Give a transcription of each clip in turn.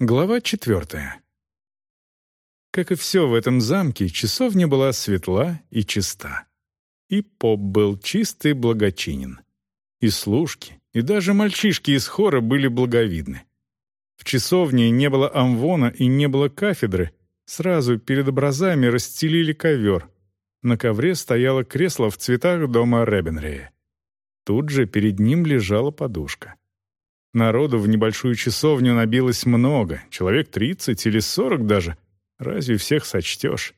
Глава четвертая. Как и все в этом замке, часовня была светла и чиста. И поп был чист и благочинен. И служки, и даже мальчишки из хора были благовидны. В часовне не было амвона и не было кафедры. Сразу перед образами расстелили ковер. На ковре стояло кресло в цветах дома Ребенрея. Тут же перед ним лежала подушка. Народу в небольшую часовню набилось много, человек тридцать или сорок даже. Разве всех сочтешь?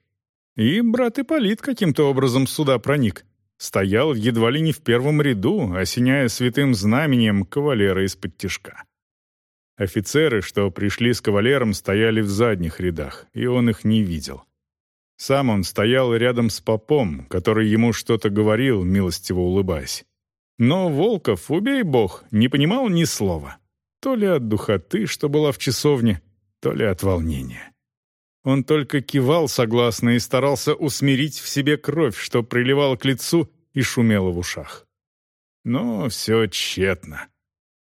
И брат Ипполит каким-то образом сюда проник. Стоял едва ли не в первом ряду, осеняя святым знаменем кавалера из-под тишка. Офицеры, что пришли с кавалером, стояли в задних рядах, и он их не видел. Сам он стоял рядом с попом, который ему что-то говорил, милостиво улыбаясь. Но Волков, убей бог, не понимал ни слова. То ли от духоты, что была в часовне, то ли от волнения. Он только кивал согласно и старался усмирить в себе кровь, что приливала к лицу и шумела в ушах. Но все тщетно.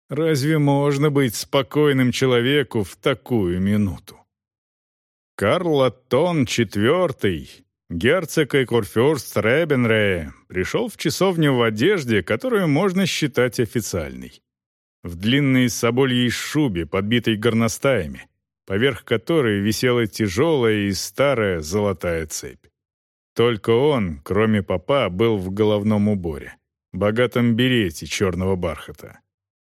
Разве можно быть спокойным человеку в такую минуту? Карл Аттон IV, Герцог и курфюрст Ребенрея пришел в часовню в одежде, которую можно считать официальной. В длинной собольей шубе, подбитой горностаями, поверх которой висела тяжелая и старая золотая цепь. Только он, кроме папа, был в головном уборе, богатом берете черного бархата.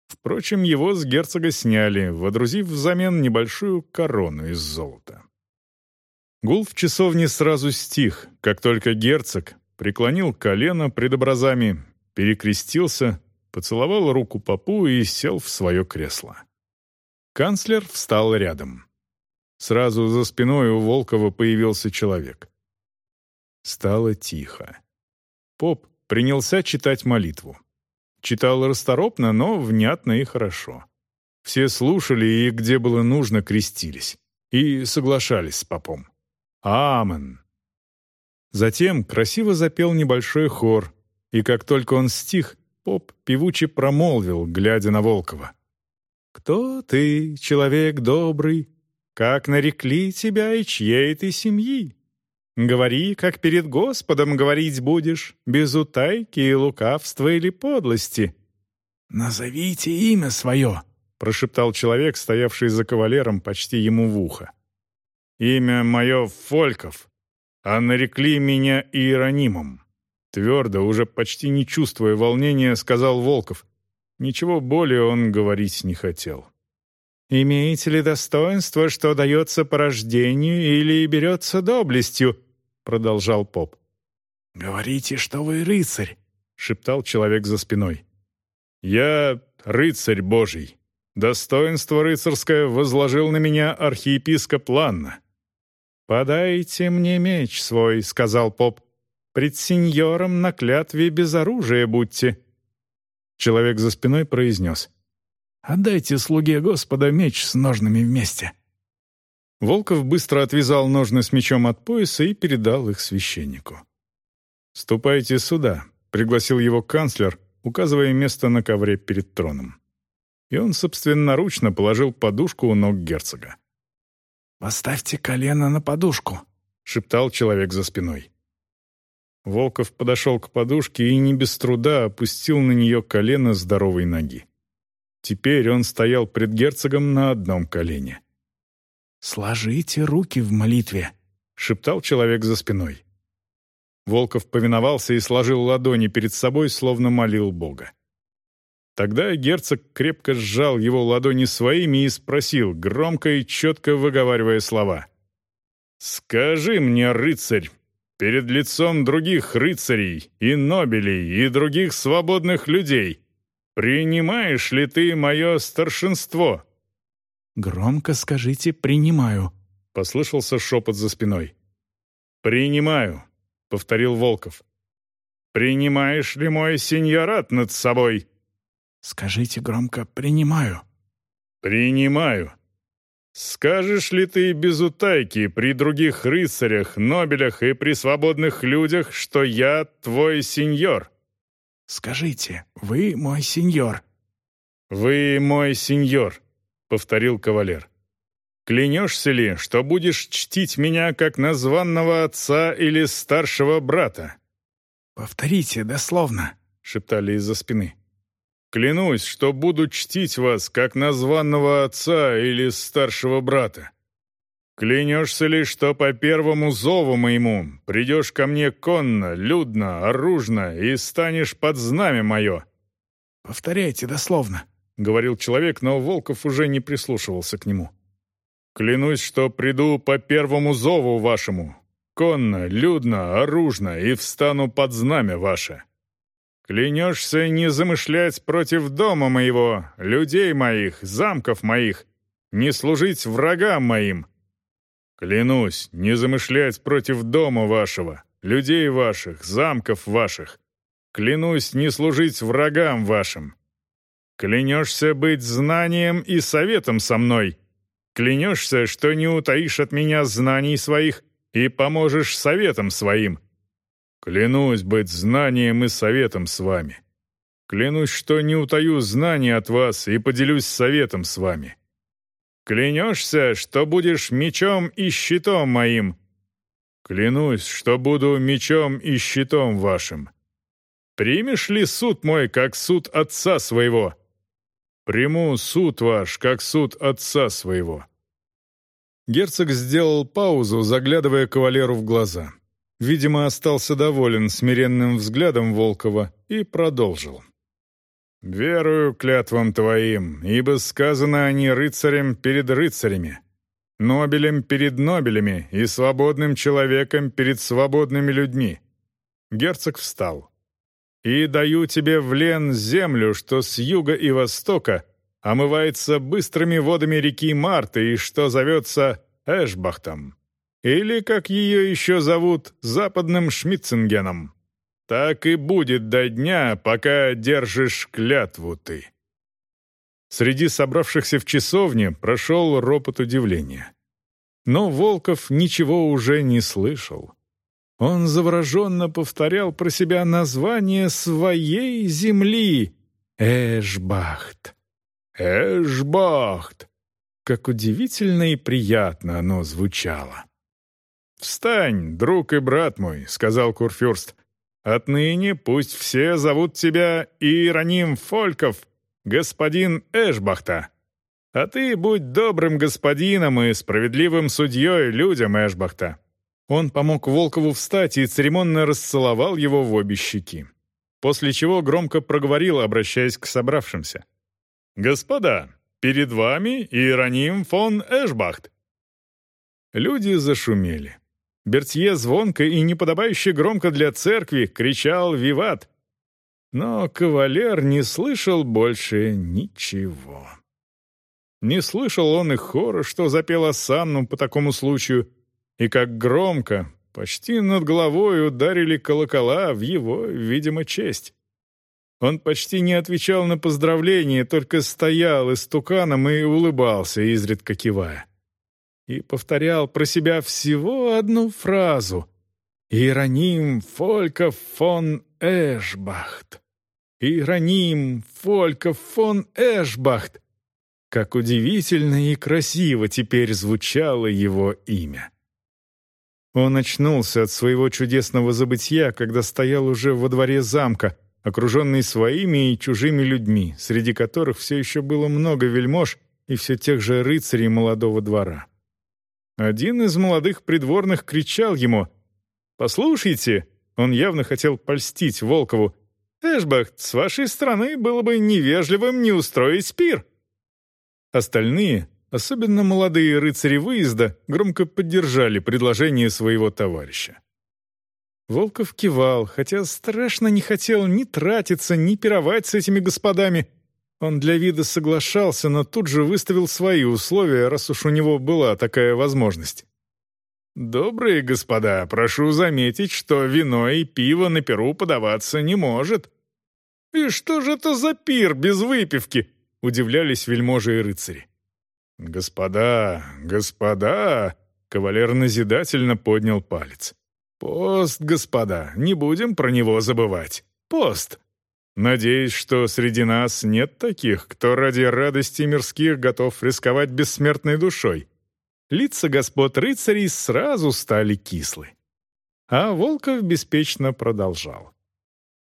Впрочем, его с герцога сняли, водрузив взамен небольшую корону из золота. Гул в часовне сразу стих, как только герцог преклонил колено пред образами, перекрестился, поцеловал руку попу и сел в свое кресло. Канцлер встал рядом. Сразу за спиной у Волкова появился человек. Стало тихо. Поп принялся читать молитву. Читал расторопно, но внятно и хорошо. Все слушали и, где было нужно, крестились. И соглашались с попом. Амен. Затем красиво запел небольшой хор, и как только он стих, поп певуче промолвил, глядя на Волкова. «Кто ты, человек добрый? Как нарекли тебя и чьей ты семьи? Говори, как перед Господом говорить будешь, без утайки и лукавства или подлости». «Назовите имя свое», — прошептал человек, стоявший за кавалером почти ему в ухо. Имя мое Фольков, а нарекли меня Иеронимом. Твердо, уже почти не чувствуя волнения, сказал Волков. Ничего более он говорить не хотел. «Имеете ли достоинство, что дается по рождению или берется доблестью?» — продолжал поп. «Говорите, что вы рыцарь», — шептал человек за спиной. «Я рыцарь Божий. Достоинство рыцарское возложил на меня архиепископ Ланна. «Подайте мне меч свой», — сказал поп. «Пред сеньором на клятве без оружия будьте». Человек за спиной произнес. «Отдайте слуге Господа меч с ножными вместе». Волков быстро отвязал ножны с мечом от пояса и передал их священнику. «Ступайте сюда», — пригласил его канцлер, указывая место на ковре перед троном. И он собственноручно положил подушку у ног герцога. «Поставьте колено на подушку», — шептал человек за спиной. Волков подошел к подушке и не без труда опустил на нее колено здоровой ноги. Теперь он стоял пред герцогом на одном колене. «Сложите руки в молитве», — шептал человек за спиной. Волков повиновался и сложил ладони перед собой, словно молил Бога. Тогда герцог крепко сжал его ладони своими и спросил, громко и четко выговаривая слова. «Скажи мне, рыцарь, перед лицом других рыцарей и нобелей и других свободных людей, принимаешь ли ты мое старшинство?» «Громко скажите «принимаю», — послышался шепот за спиной. «Принимаю», — повторил Волков. «Принимаешь ли мой сеньорат над собой?» Скажите громко «принимаю». «Принимаю». Скажешь ли ты без утайки при других рыцарях, нобелях и при свободных людях, что я твой сеньор? Скажите, вы мой сеньор. Вы мой сеньор, повторил кавалер. Клянешься ли, что будешь чтить меня как названного отца или старшего брата?» «Повторите дословно», — шептали из-за спины. «Клянусь, что буду чтить вас как названного отца или старшего брата. Клянешься ли, что по первому зову моему придешь ко мне конно, людно, оружно и станешь под знамя мое?» «Повторяйте дословно», — говорил человек, но Волков уже не прислушивался к нему. «Клянусь, что приду по первому зову вашему, конно, людно, оружно, и встану под знамя ваше. Клянешься не замышлять против дома моего, людей моих, замков моих, не служить врагам моим, Клянусь, не замышлять против дома вашего, людей ваших, замков ваших. Клянусь не служить врагам вашим. Клянешься быть знанием и советом со мной. Клянешься, что не утаишь от меня знаний своих и поможешь советом своим. Клянусь быть знанием и советом с вами. Клянусь, что не утаю знаний от вас и поделюсь советом с вами. Клянешься, что будешь мечом и щитом моим. Клянусь, что буду мечом и щитом вашим. Примешь ли суд мой, как суд отца своего? Приму суд ваш, как суд отца своего». Герцог сделал паузу, заглядывая кавалеру в глаза. Видимо, остался доволен смиренным взглядом Волкова и продолжил. «Верую клятвам твоим, ибо сказано они рыцарям перед рыцарями, Нобелем перед Нобелями и свободным человеком перед свободными людьми». Герцог встал. «И даю тебе в лен землю, что с юга и востока омывается быстрыми водами реки Марты и что зовется Эшбахтом, или, как ее еще зовут, Западным Шмитцингеном». Так и будет до дня, пока держишь клятву ты». Среди собравшихся в часовне прошел ропот удивления. Но Волков ничего уже не слышал. Он завороженно повторял про себя название своей земли — Эшбахт. Эшбахт! Как удивительно и приятно оно звучало. «Встань, друг и брат мой», — сказал Курфюрст. Отныне пусть все зовут тебя Иероним Фольков, господин Эшбахта. А ты будь добрым господином и справедливым судьей людям Эшбахта». Он помог Волкову встать и церемонно расцеловал его в обе щеки. После чего громко проговорил, обращаясь к собравшимся. «Господа, перед вами Иероним фон Эшбахт». Люди зашумели. Бертье звонко и неподобающе громко для церкви кричал «Виват!». Но кавалер не слышал больше ничего. Не слышал он и хора, что запел Асанну по такому случаю, и как громко, почти над головой ударили колокола в его, видимо, честь. Он почти не отвечал на поздравления, только стоял истуканом и улыбался, изредка кивая и повторял про себя всего одну фразу «Иероним Фольков фон Эшбахт». «Иероним Фольков фон Эшбахт». Как удивительно и красиво теперь звучало его имя. Он очнулся от своего чудесного забытья, когда стоял уже во дворе замка, окруженный своими и чужими людьми, среди которых все еще было много вельмож и все тех же рыцарей молодого двора. Один из молодых придворных кричал ему «Послушайте!» Он явно хотел польстить Волкову. «Эшбахт, с вашей стороны было бы невежливым не устроить пир!» Остальные, особенно молодые рыцари выезда, громко поддержали предложение своего товарища. Волков кивал, хотя страшно не хотел ни тратиться, ни пировать с этими господами, он для вида соглашался, но тут же выставил свои условия, раз уж у него была такая возможность. «Добрые господа, прошу заметить, что вино и пиво на перу подаваться не может». «И что же это за пир без выпивки?» — удивлялись вельможи и рыцари. «Господа, господа!» — кавалер назидательно поднял палец. «Пост, господа, не будем про него забывать. Пост!» Надеюсь, что среди нас нет таких, кто ради радости мирских готов рисковать бессмертной душой. лица господ рыцарей сразу стали кислы. А Волков беспечно продолжал.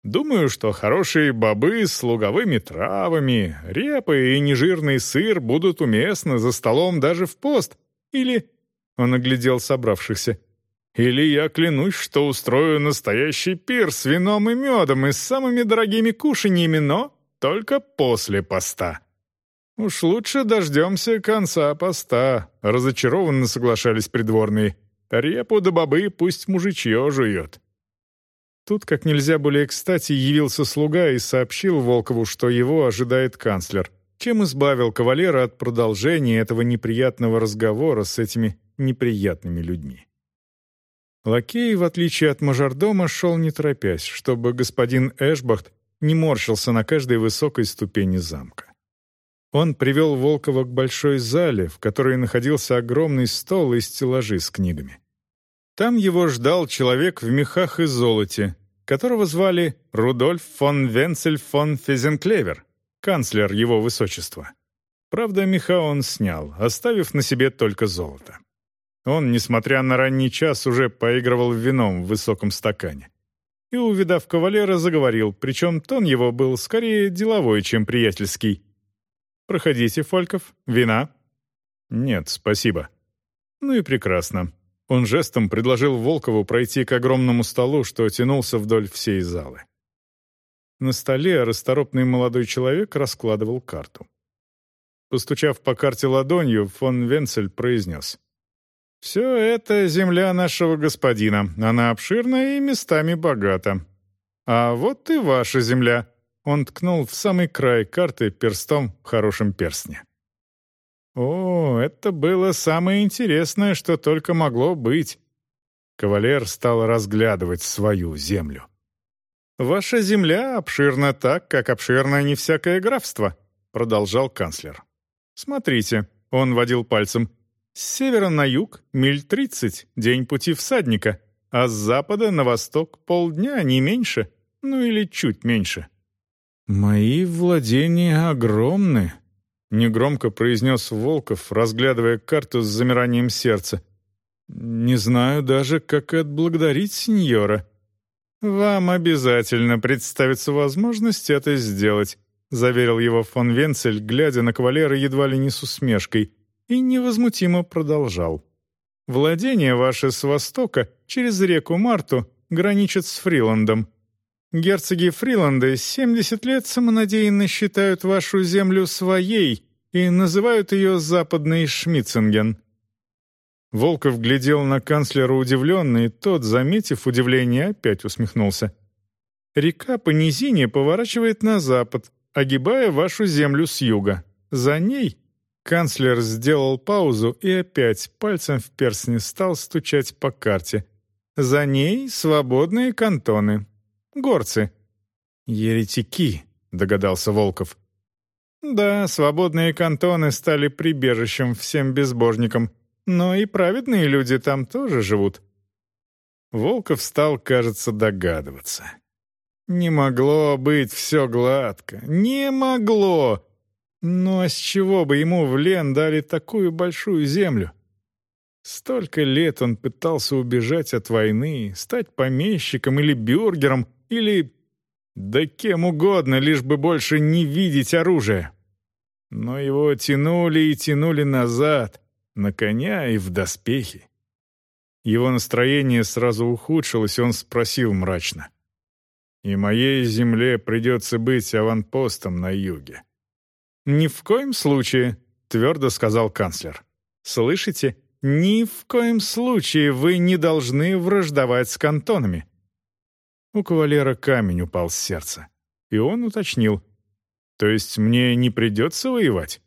Думаю, что хорошие бобы с луговыми травами, репа и нежирный сыр будут уместны за столом даже в пост. Или...» Он оглядел собравшихся. «Или я клянусь, что устрою настоящий пир с вином и медом и с самыми дорогими кушаньями, но только после поста». «Уж лучше дождемся конца поста», — разочарованно соглашались придворные. «Репу да бобы пусть мужичье жует». Тут как нельзя более кстати явился слуга и сообщил Волкову, что его ожидает канцлер, чем избавил кавалера от продолжения этого неприятного разговора с этими неприятными людьми. Лакей, в отличие от мажордома, шел не торопясь, чтобы господин Эшбахт не морщился на каждой высокой ступени замка. Он привел Волкова к большой зале, в которой находился огромный стол и стеллажи с книгами. Там его ждал человек в мехах и золоте, которого звали Рудольф фон Венцель фон Фезенклевер, канцлер его высочества. Правда, меха он снял, оставив на себе только золото. Он, несмотря на ранний час, уже поигрывал вином в высоком стакане. И, увидав кавалера, заговорил, причем тон его был скорее деловой, чем приятельский. «Проходите, Фольков. Вина?» «Нет, спасибо». «Ну и прекрасно. Он жестом предложил Волкову пройти к огромному столу, что тянулся вдоль всей залы. На столе расторопный молодой человек раскладывал карту. Постучав по карте ладонью, фон Венцель произнес. «Все это земля нашего господина. Она обширна и местами богата. А вот и ваша земля». Он ткнул в самый край карты перстом в хорошем перстне. О, это было самое интересное, что только могло быть. Кавалер стал разглядывать свою землю. «Ваша земля обширна так, как обширно не всякое графство», — продолжал канцлер. «Смотрите», — он водил пальцем, — «с севера на юг миль тридцать, день пути всадника, а с запада на восток полдня, не меньше, ну или чуть меньше». «Мои владения огромны», Негромко произнес Волков, разглядывая карту с замиранием сердца. «Не знаю даже, как отблагодарить сеньора». «Вам обязательно представится возможность это сделать», заверил его фон Венцель, глядя на кавалера едва ли не с усмешкой, и невозмутимо продолжал. «Владение ваше с востока, через реку Марту, граничит с Фриландом. Герцоги Фриланда 70 лет самонадеянно считают вашу землю своей и называют ее Западный Шмицинген. Волков глядел на канцлера удивленно, и тот, заметив удивление, опять усмехнулся. «Река по низине поворачивает на запад, огибая вашу землю с юга. За ней...» Канцлер сделал паузу и опять пальцем в перстне стал стучать по карте. «За ней свободные кантоны, Горцы». «Еретики», — догадался Волков. «Да, свободные кантоны стали прибежищем всем безбожникам, но и праведные люди там тоже живут». Волков стал, кажется, догадываться. «Не могло быть все гладко. Не могло!» Ну а с чего бы ему в Лен дали такую большую землю? Столько лет он пытался убежать от войны, стать помещиком или бюргером, или... Да кем угодно, лишь бы больше не видеть оружие. Но его тянули и тянули назад, на коня и в доспехи. Его настроение сразу ухудшилось, и он спросил мрачно. «И моей земле придется быть аванпостом на юге». «Ни в коем случае», — твердо сказал канцлер. «Слышите? Ни в коем случае вы не должны враждовать с кантонами. У кавалера камень упал с сердца. И он уточнил. «То есть мне не придется воевать?»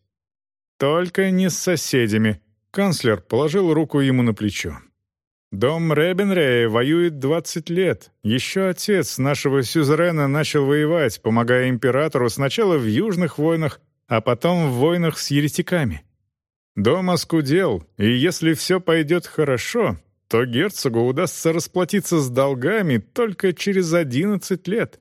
«Только не с соседями», — канцлер положил руку ему на плечо. «Дом Ребенрея воюет 20 лет. Еще отец нашего сюзерена начал воевать, помогая императору сначала в южных войнах, а потом в войнах с еретиками. Дом оскудел, и если все пойдет хорошо, то герцогу удастся расплатиться с долгами только через одиннадцать лет.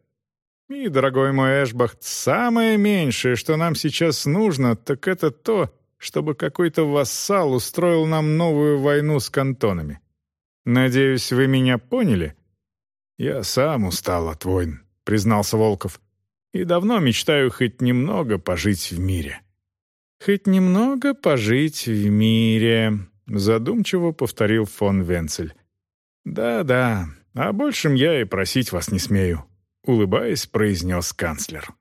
И, дорогой мой Эшбахт, самое меньшее, что нам сейчас нужно, так это то, чтобы какой-то вассал устроил нам новую войну с кантонами. Надеюсь, вы меня поняли?» «Я сам устал от войн», — признался Волков. «И давно мечтаю хоть немного пожить в мире». «Хоть немного пожить в мире», — задумчиво повторил фон Венцель. «Да-да, о большем я и просить вас не смею», — улыбаясь, произнес канцлер.